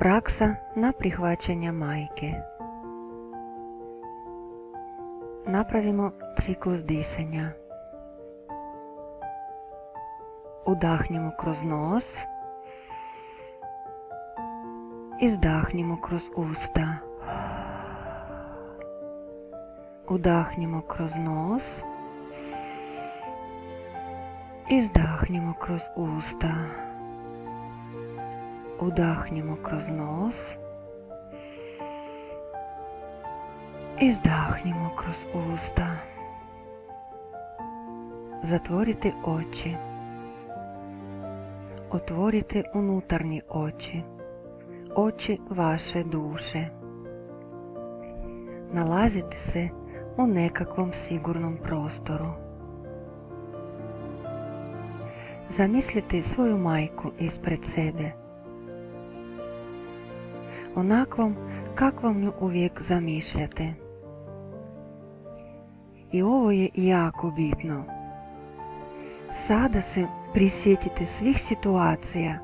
Praksa na prihvaćanja majke. Napravimo ciklus disanja. Udahnimo kroz nos. Izdahnimo kroz usta. Udahnimo kroz nos. Izdahnimo kroz usta. Udahnimo kroz nos. Izdahnimo kroz usta. Zatvorite oči. Otvorite unutarnje oči. Oči vaše duše. Nalazite se u nekakvom sigurnom prostoru. Zamislite svoju majku ispred sebe. Onakvom kakvom nju uvijek zamišljate. I ovo je jako bitno. Sada se prisjetite svih situacija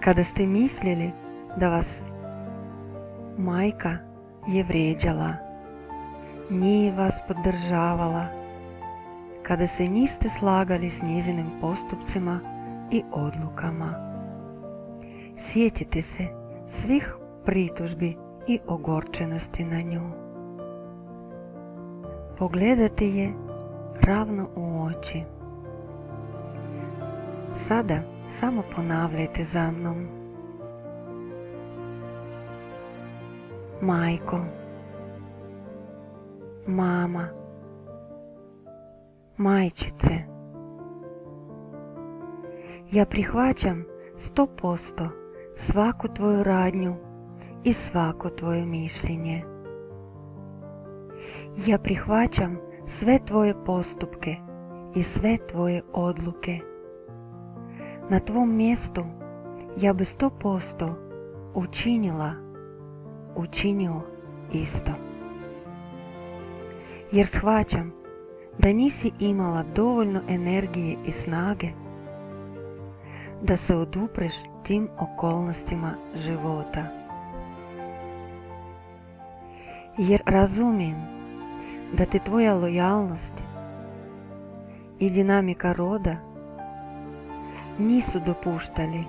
kada ste mislili da vas majka je vrijeđala, nije vas podržavala, kada se niste slagali s njezinim postupcima i odlukama. Sjetite se svih pritužbi i ogorčenosti na nju. Pogledajte je ravno u oči. Sada samo ponavljajte za mnom. Majko, mama, majčice, ja prihvaćam sto posto svaku tvoju radnju i svako tvoje mišljenje. Ja prihvaćam sve tvoje postupke i sve tvoje odluke. Na tvom mjestu ja bi sto posto učinila, učinio isto. Jer shvaćam da nisi imala dovoljno energije i snage da se odupreš tim okolnostima života. Jer razumijem da te tvoja lojalnost i dinamika roda nisu dopuštali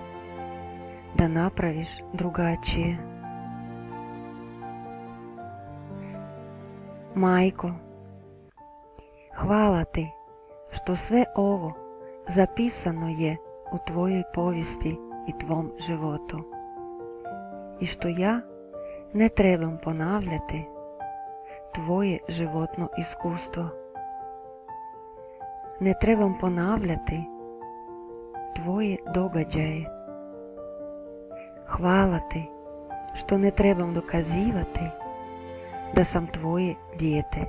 da napraviš drugačije. Majko, hvala ti što sve ovo zapisano je u tvojoj povijesti i tvom životu. I što ja ne trebam ponavljati tvoje životno iskustvo. Ne trebam ponavljati tvoje događaje. Hvala ti što ne trebam dokazivati da sam tvoje dijete.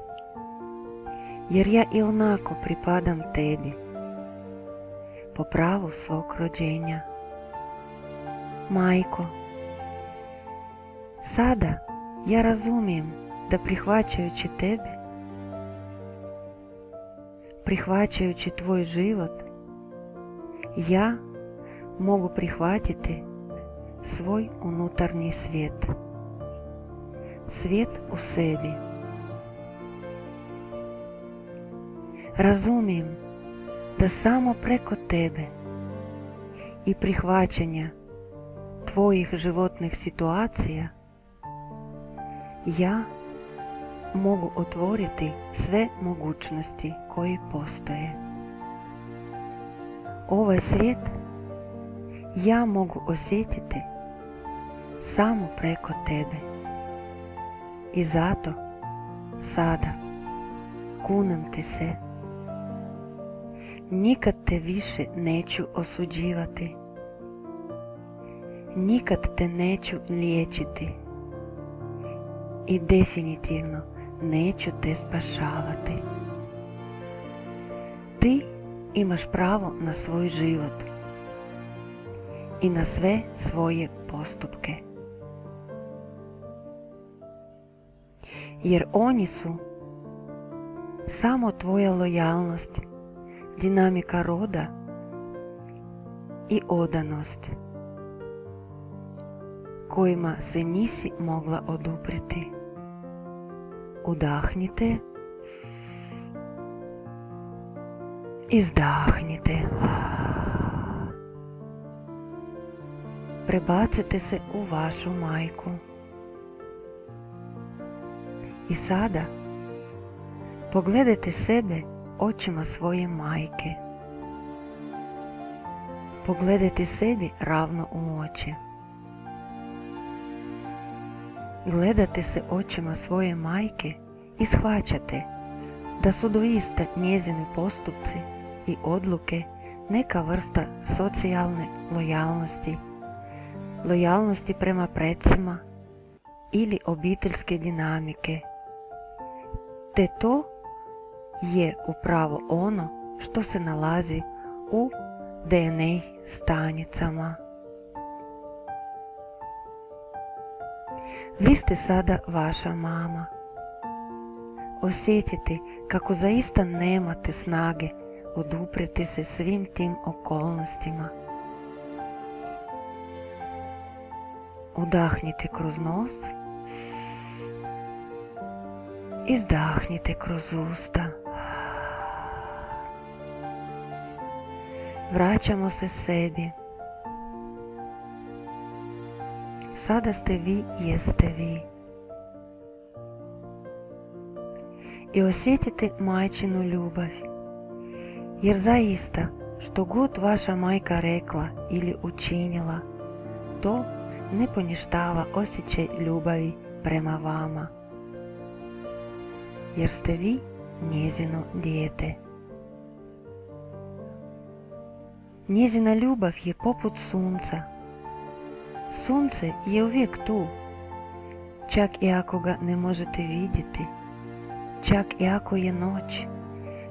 Jer ja i onako pripadam tebi po pravu svog rođenja. Majko, sada ja razumijem da prihvaćajući tebe, prihvaćajući tvoj život, ja mogu prihvatiti svoj unutarnji svijet. Svijet u sebi. Razumijem da samo preko tebe i prihvaćanja tvojih životnih situacija ja mogu otvoriti sve mogućnosti koji postoje. Ovaj svijet ja mogu osjetiti samo preko tebe. I zato sada kunem ti se nikad te više neću osuđivati nikad te neću liječiti i definitivno neću te spašavati. Ti imaš pravo na svoj život i na sve svoje postupke. Jer oni su samo tvoja lojalnost, dinamika roda i odanost kojima se nisi mogla odupriti. Udahnite. Izdahnite. Prebacite se u vašu majku. I sada pogledajte sebe očima svoje majke. Pogledajte sebi ravno u oči. Gledate se očima svoje majke i shvaćate da su doista njezini postupci i odluke neka vrsta socijalne lojalnosti, lojalnosti prema predsima ili obiteljske dinamike. Te to je upravo ono što se nalazi u DNA stanicama. Vi ste sada vaša mama. Osjetite kako zaista nemate snage odupreti se svim tim okolnostima. Udahnite kroz nos. Izdahnite kroz usta. Vraćamo se sebi. Sada ste vi, jeste vi. I osjetite majčinu ljubav. Jer zaista, što god vaša majka rekla ili učinila, to ne poništava osjećaj ljubavi prema vama. Jer ste vi njezino dijete. Njezina ljubav je poput sunca Sunce je uvijek tu, čak i ako ga ne možete vidjeti, čak i ako je noć,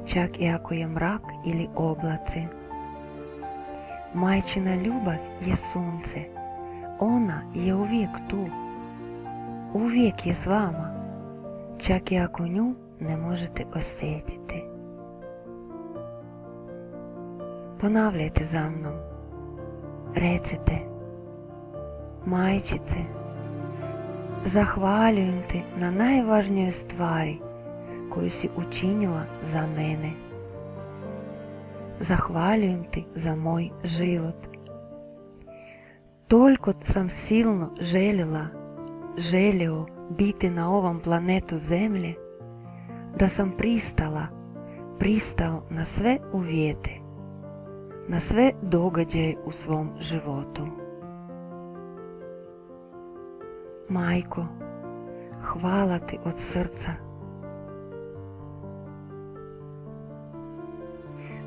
čak i ako je mrak ili oblaci. Majčina ljubav je sunce, ona je uvijek tu, uvijek je s vama, čak i ako nju ne možete osjetiti. Ponavljajte za mnom, recite Majčice, zahvaljujem ti na najvažnijoj stvari koju si učinila za mene. Zahvaljujem ti za moj život. Toliko sam silno željela, želio biti na ovom planetu Zemlje, da sam pristala, pristao na sve uvjete, na sve događaje u svom životu. Majko, hvala ti od srca.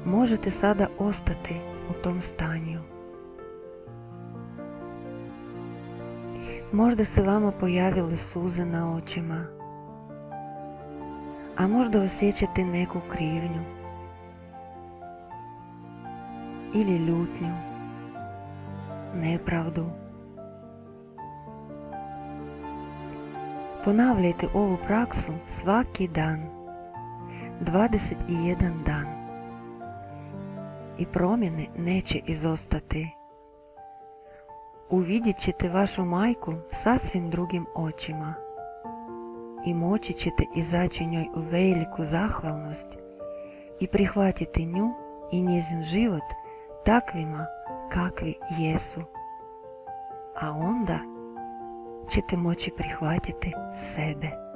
Možete sada ostati u tom stanju. Možda se vama pojavile suze na očima, a možda osjećate neku krivnju nepravdu. Ponavljajte ovu praksu svaki dan, 21 dan. I promjene neće izostati. Uvidjet ćete vašu majku sasvim drugim očima i moći ćete izaći njoj u veliku zahvalnost i prihvatiti nju i njezin život takvima kakvi jesu. A onda ćete moći prihvatiti sebe.